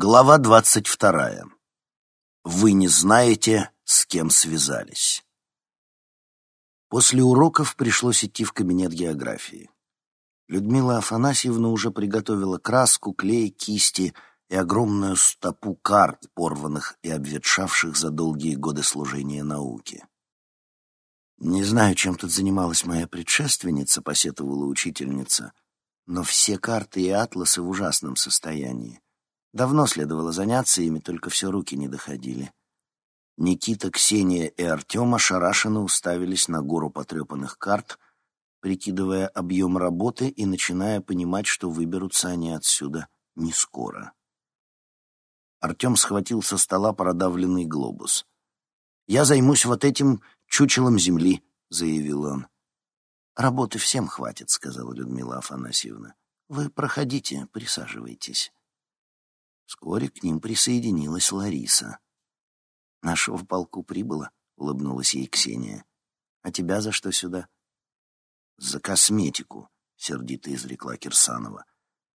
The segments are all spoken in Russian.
Глава двадцать вторая. Вы не знаете, с кем связались. После уроков пришлось идти в кабинет географии. Людмила Афанасьевна уже приготовила краску, клей, кисти и огромную стопу карт, порванных и обветшавших за долгие годы служения науке. «Не знаю, чем тут занималась моя предшественница», — посетовала учительница, «но все карты и атласы в ужасном состоянии. Давно следовало заняться ими, только все руки не доходили. Никита, Ксения и Артем ошарашенно уставились на гору потрепанных карт, прикидывая объем работы и начиная понимать, что выберутся они отсюда не скоро. Артем схватил со стола продавленный глобус. «Я займусь вот этим чучелом земли», — заявил он. «Работы всем хватит», — сказала Людмила Афанасьевна. «Вы проходите, присаживайтесь». Вскоре к ним присоединилась Лариса. «Нашего в полку прибыло», — улыбнулась ей Ксения. «А тебя за что сюда?» «За косметику», — сердито изрекла Кирсанова.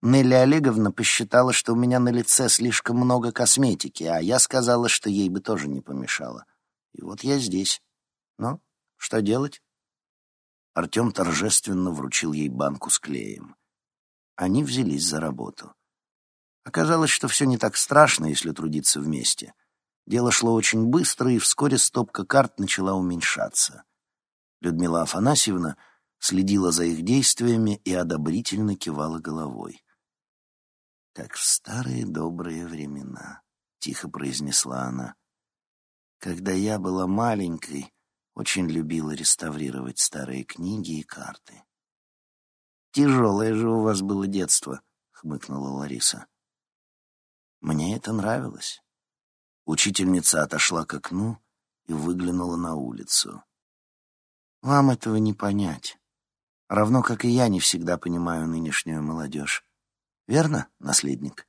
Нелли Олеговна посчитала, что у меня на лице слишком много косметики, а я сказала, что ей бы тоже не помешало. И вот я здесь. Ну, что делать? Артем торжественно вручил ей банку с клеем. Они взялись за работу. Оказалось, что все не так страшно, если трудиться вместе. Дело шло очень быстро, и вскоре стопка карт начала уменьшаться. Людмила Афанасьевна следила за их действиями и одобрительно кивала головой. «Как в старые добрые времена», — тихо произнесла она. «Когда я была маленькой, очень любила реставрировать старые книги и карты». «Тяжелое же у вас было детство», — хмыкнула Лариса. Мне это нравилось. Учительница отошла к окну и выглянула на улицу. Вам этого не понять. Равно как и я не всегда понимаю нынешнюю молодежь. Верно, наследник?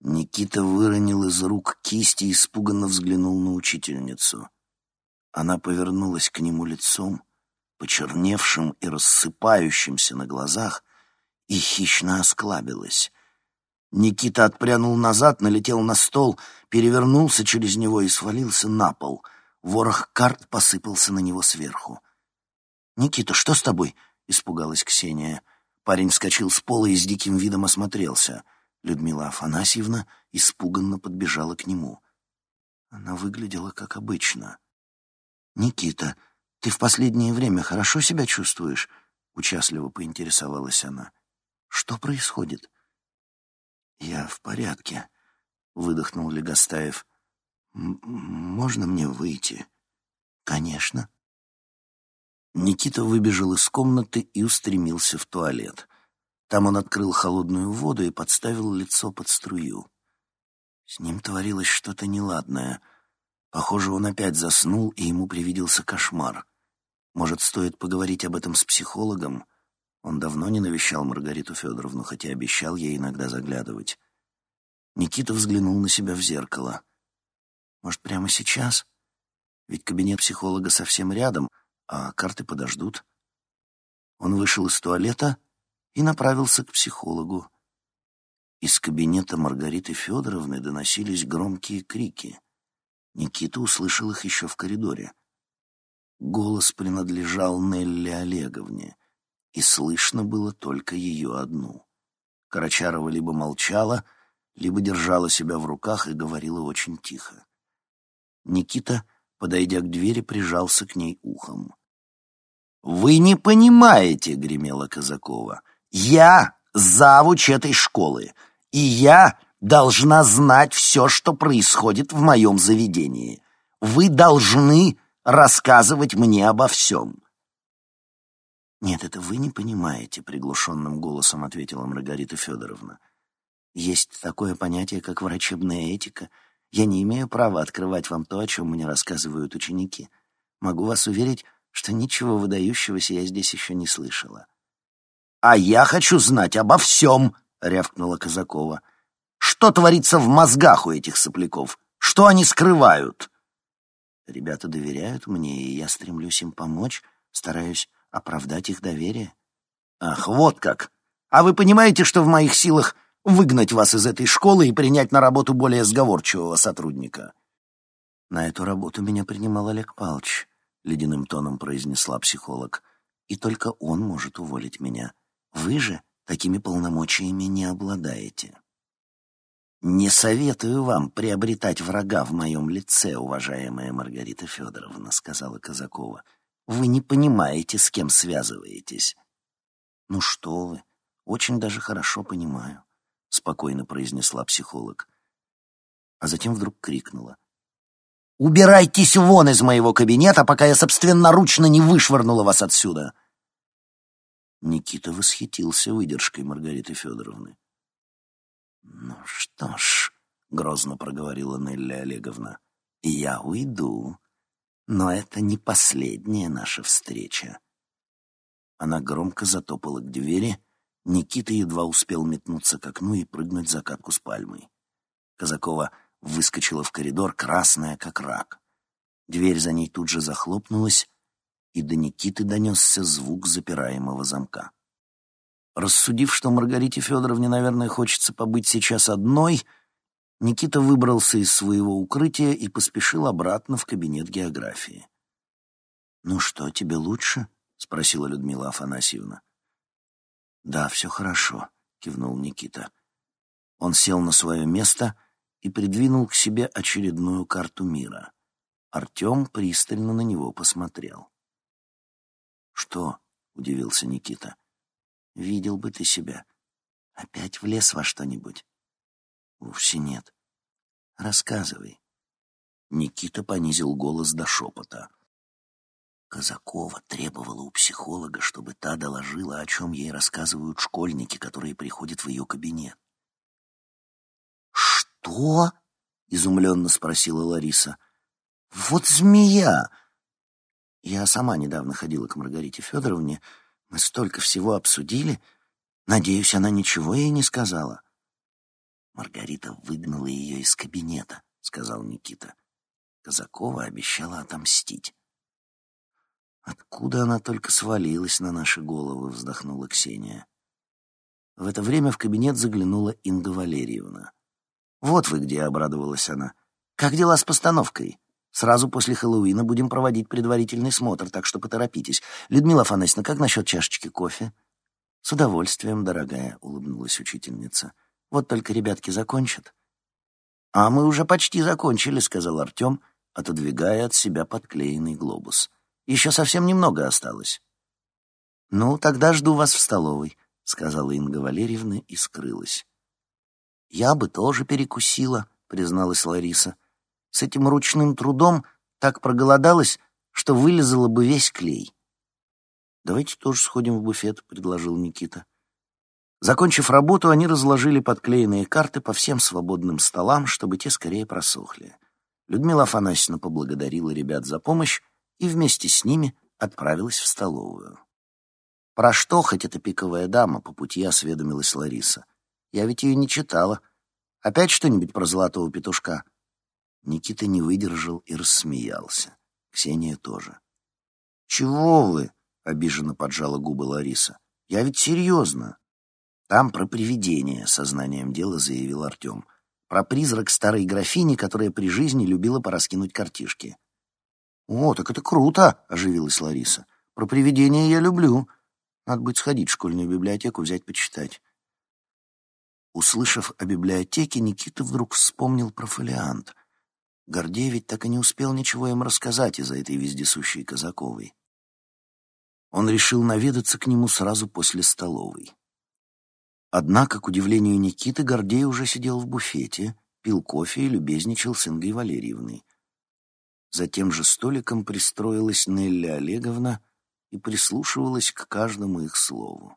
Никита выронил из рук кисти и испуганно взглянул на учительницу. Она повернулась к нему лицом, почерневшим и рассыпающимся на глазах, и хищно осклабилась. Никита отпрянул назад, налетел на стол, перевернулся через него и свалился на пол. Ворох карт посыпался на него сверху. «Никита, что с тобой?» — испугалась Ксения. Парень вскочил с пола и с диким видом осмотрелся. Людмила Афанасьевна испуганно подбежала к нему. Она выглядела как обычно. «Никита, ты в последнее время хорошо себя чувствуешь?» — участливо поинтересовалась она. «Что происходит?» «Я в порядке», — выдохнул Легостаев. «Можно мне выйти?» «Конечно». Никита выбежал из комнаты и устремился в туалет. Там он открыл холодную воду и подставил лицо под струю. С ним творилось что-то неладное. Похоже, он опять заснул, и ему привиделся кошмар. Может, стоит поговорить об этом с психологом? Он давно не навещал Маргариту Федоровну, хотя обещал ей иногда заглядывать. Никита взглянул на себя в зеркало. Может, прямо сейчас? Ведь кабинет психолога совсем рядом, а карты подождут. Он вышел из туалета и направился к психологу. Из кабинета Маргариты Федоровны доносились громкие крики. Никита услышал их еще в коридоре. Голос принадлежал Нелли Олеговне и слышно было только ее одну. Карачарова либо молчала, либо держала себя в руках и говорила очень тихо. Никита, подойдя к двери, прижался к ней ухом. «Вы не понимаете», — гремела Казакова, — «я завуч этой школы, и я должна знать все, что происходит в моем заведении. Вы должны рассказывать мне обо всем. «Нет, это вы не понимаете», — приглушенным голосом ответила Маргарита Федоровна. «Есть такое понятие, как врачебная этика. Я не имею права открывать вам то, о чем мне рассказывают ученики. Могу вас уверить, что ничего выдающегося я здесь еще не слышала». «А я хочу знать обо всем», — рявкнула Казакова. «Что творится в мозгах у этих сопляков? Что они скрывают?» Ребята доверяют мне, и я стремлюсь им помочь, стараюсь Оправдать их доверие? Ах, вот как! А вы понимаете, что в моих силах выгнать вас из этой школы и принять на работу более сговорчивого сотрудника. На эту работу меня принимал Олег Павлович, ледяным тоном произнесла психолог. И только он может уволить меня. Вы же такими полномочиями не обладаете. «Не советую вам приобретать врага в моем лице, уважаемая Маргарита Федоровна», — сказала Казакова. «Вы не понимаете, с кем связываетесь». «Ну что вы, очень даже хорошо понимаю», — спокойно произнесла психолог. А затем вдруг крикнула. «Убирайтесь вон из моего кабинета, пока я собственноручно не вышвырнула вас отсюда!» Никита восхитился выдержкой Маргариты Федоровны. «Ну что ж», — грозно проговорила Нелли Олеговна, — «я уйду, но это не последняя наша встреча». Она громко затопала к двери, Никита едва успел метнуться к окну и прыгнуть за катку с пальмой. Казакова выскочила в коридор, красная, как рак. Дверь за ней тут же захлопнулась, и до Никиты донесся звук запираемого замка. Рассудив, что Маргарите Федоровне, наверное, хочется побыть сейчас одной, Никита выбрался из своего укрытия и поспешил обратно в кабинет географии. «Ну что, тебе лучше?» — спросила Людмила Афанасьевна. «Да, все хорошо», — кивнул Никита. Он сел на свое место и придвинул к себе очередную карту мира. Артем пристально на него посмотрел. «Что?» — удивился Никита. Видел бы ты себя. Опять влез во что-нибудь? Вовсе нет. Рассказывай. Никита понизил голос до шепота. Казакова требовала у психолога, чтобы та доложила, о чем ей рассказывают школьники, которые приходят в ее кабинет. «Что?» — изумленно спросила Лариса. «Вот змея!» Я сама недавно ходила к Маргарите Федоровне, мы столько всего обсудили. Надеюсь, она ничего ей не сказала. Маргарита выгнала ее из кабинета, сказал Никита. Казакова обещала отомстить. Откуда она только свалилась на наши головы, вздохнула Ксения. В это время в кабинет заглянула Инга Валерьевна. «Вот вы где», — обрадовалась она. «Как дела с постановкой?» Сразу после Хэллоуина будем проводить предварительный смотр, так что поторопитесь. Людмила Афанасьевна, как насчет чашечки кофе? С удовольствием, дорогая, улыбнулась учительница. Вот только ребятки закончат. А мы уже почти закончили, сказал Артем, отодвигая от себя подклеенный глобус. Еще совсем немного осталось. Ну, тогда жду вас в столовой, сказала Инга Валерьевна и скрылась. Я бы тоже перекусила, призналась Лариса. С этим ручным трудом так проголодалась, что вылезала бы весь клей. «Давайте тоже сходим в буфет», — предложил Никита. Закончив работу, они разложили подклеенные карты по всем свободным столам, чтобы те скорее просохли. Людмила Афанасьевна поблагодарила ребят за помощь и вместе с ними отправилась в столовую. «Про что хоть эта пиковая дама?» — по пути осведомилась Лариса. «Я ведь ее не читала. Опять что-нибудь про золотого петушка?» Никита не выдержал и рассмеялся. Ксения тоже. «Чего вы?» — обиженно поджала губы Лариса. «Я ведь серьезно». «Там про привидение», — сознанием дела заявил Артем. «Про призрак старой графини, которая при жизни любила пораскинуть картишки». «О, так это круто!» — оживилась Лариса. «Про привидения я люблю. Надо будет сходить в школьную библиотеку, взять почитать». Услышав о библиотеке, Никита вдруг вспомнил про фолиант. Гордей ведь так и не успел ничего им рассказать из-за этой вездесущей Казаковой. Он решил наведаться к нему сразу после столовой. Однако, к удивлению Никиты, Гордей уже сидел в буфете, пил кофе и любезничал с Ингой Валерьевной. За тем же столиком пристроилась Нелли Олеговна и прислушивалась к каждому их слову.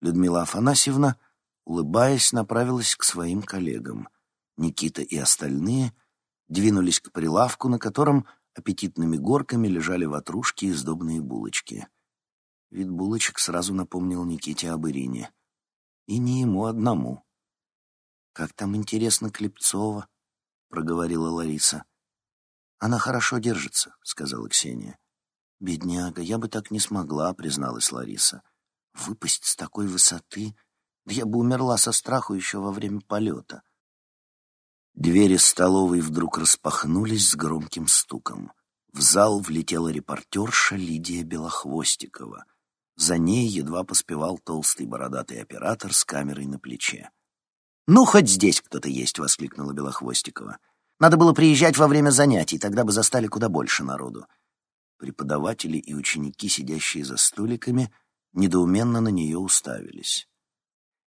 Людмила Афанасьевна, улыбаясь, направилась к своим коллегам. Никита и остальные — двинулись к прилавку, на котором аппетитными горками лежали ватрушки и сдобные булочки. Вид булочек сразу напомнил Никите об Ирине. И не ему одному. «Как там интересно Клепцова?» — проговорила Лариса. «Она хорошо держится», — сказала Ксения. «Бедняга, я бы так не смогла», — призналась Лариса. «Выпасть с такой высоты, я бы умерла со страху еще во время полета. Двери столовой вдруг распахнулись с громким стуком. В зал влетела репортерша Лидия Белохвостикова. За ней едва поспевал толстый бородатый оператор с камерой на плече. «Ну, хоть здесь кто-то есть!» — воскликнула Белохвостикова. «Надо было приезжать во время занятий, тогда бы застали куда больше народу». Преподаватели и ученики, сидящие за столиками, недоуменно на нее уставились.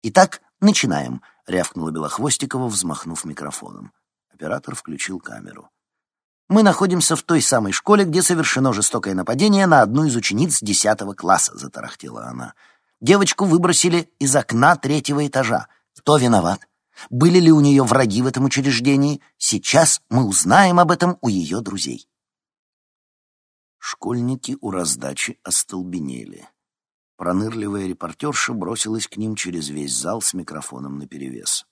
«Итак, начинаем», — рявкнула Белохвостикова, взмахнув микрофоном. Оператор включил камеру. «Мы находимся в той самой школе, где совершено жестокое нападение на одну из учениц десятого класса», — затарахтела она. «Девочку выбросили из окна третьего этажа. Кто виноват? Были ли у нее враги в этом учреждении? Сейчас мы узнаем об этом у ее друзей». Школьники у раздачи остолбенели. Пронырливая репортерша бросилась к ним через весь зал с микрофоном наперевес.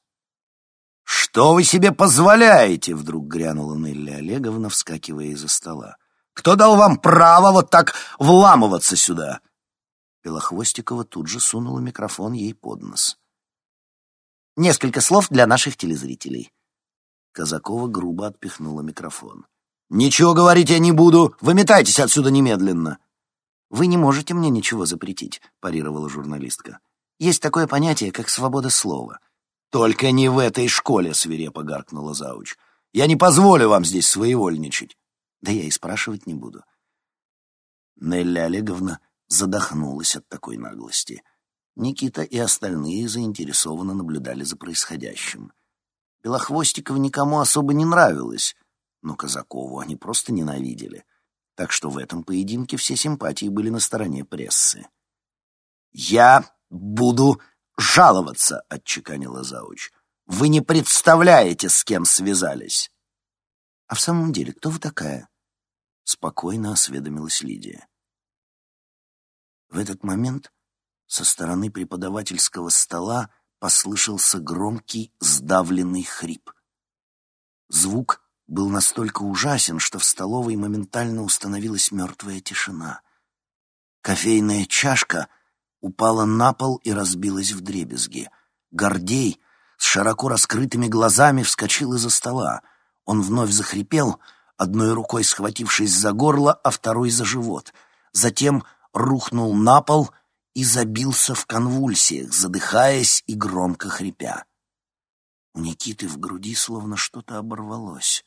«Что вы себе позволяете?» — вдруг грянула Нелли Олеговна, вскакивая из-за стола. «Кто дал вам право вот так вламываться сюда?» Белохвостикова тут же сунула микрофон ей под нос. «Несколько слов для наших телезрителей». Казакова грубо отпихнула микрофон. «Ничего говорить я не буду! Выметайтесь отсюда немедленно!» «Вы не можете мне ничего запретить», — парировала журналистка. «Есть такое понятие, как свобода слова». «Только не в этой школе», — свирепо гаркнула Зауч. «Я не позволю вам здесь своевольничать». «Да я и спрашивать не буду». Нелли Олеговна задохнулась от такой наглости. Никита и остальные заинтересованно наблюдали за происходящим. Белохвостикова никому особо не нравилась, но Казакову они просто ненавидели так что в этом поединке все симпатии были на стороне прессы. «Я буду жаловаться», — отчеканила Зауч. «Вы не представляете, с кем связались». «А в самом деле, кто вы такая?» — спокойно осведомилась Лидия. В этот момент со стороны преподавательского стола послышался громкий сдавленный хрип. Звук был настолько ужасен, что в столовой моментально установилась мертвая тишина. Кофейная чашка упала на пол и разбилась в дребезги. Гордей с широко раскрытыми глазами вскочил из-за стола. Он вновь захрипел, одной рукой схватившись за горло, а второй за живот. Затем рухнул на пол и забился в конвульсиях, задыхаясь и громко хрипя. У Никиты в груди словно что-то оборвалось.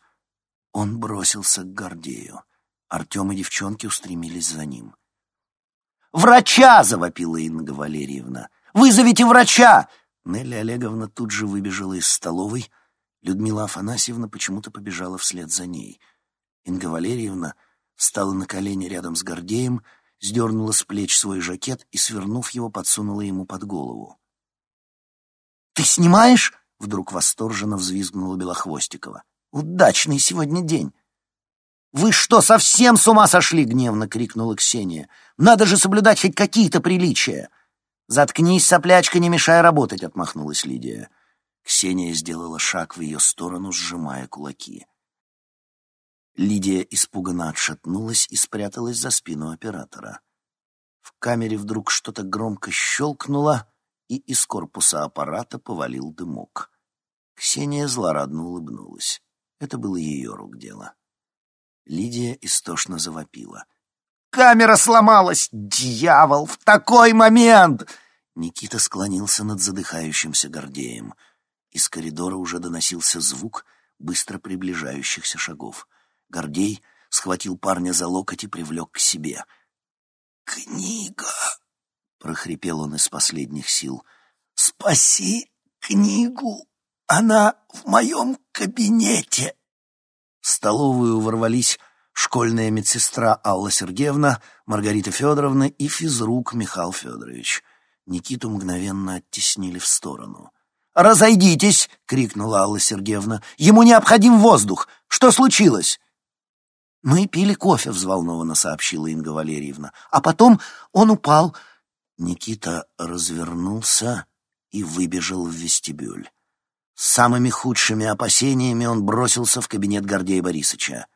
Он бросился к Гордею. Артем и девчонки устремились за ним. «Врача!» — завопила Инга Валерьевна. «Вызовите врача!» Нелли Олеговна тут же выбежала из столовой. Людмила Афанасьевна почему-то побежала вслед за ней. Инга Валерьевна встала на колени рядом с Гордеем, сдернула с плеч свой жакет и, свернув его, подсунула ему под голову. «Ты снимаешь?» — вдруг восторженно взвизгнула Белохвостикова. Удачный сегодня день. «Вы что, совсем с ума сошли?» — гневно крикнула Ксения. «Надо же соблюдать хоть какие-то приличия!» «Заткнись, соплячка, не мешай работать!» — отмахнулась Лидия. Ксения сделала шаг в ее сторону, сжимая кулаки. Лидия испуганно отшатнулась и спряталась за спину оператора. В камере вдруг что-то громко щелкнуло, и из корпуса аппарата повалил дымок. Ксения злорадно улыбнулась. Это было ее рук дело. Лидия истошно завопила. «Камера сломалась! Дьявол! В такой момент!» Никита склонился над задыхающимся Гордеем. Из коридора уже доносился звук быстро приближающихся шагов. Гордей схватил парня за локоть и привлек к себе. «Книга!» — прохрипел он из последних сил. «Спаси книгу!» Она в моем кабинете. В столовую ворвались школьная медсестра Алла Сергеевна, Маргарита Федоровна и физрук Михаил Федорович. Никиту мгновенно оттеснили в сторону. «Разойдитесь!» — крикнула Алла Сергеевна. «Ему необходим воздух! Что случилось?» «Мы пили кофе», — взволнованно сообщила Инга Валерьевна. «А потом он упал». Никита развернулся и выбежал в вестибюль. С самыми худшими опасениями он бросился в кабинет Гордея Борисовича.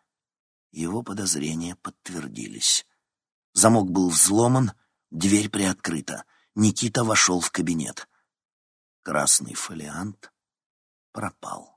Его подозрения подтвердились. Замок был взломан, дверь приоткрыта. Никита вошел в кабинет. Красный фолиант пропал.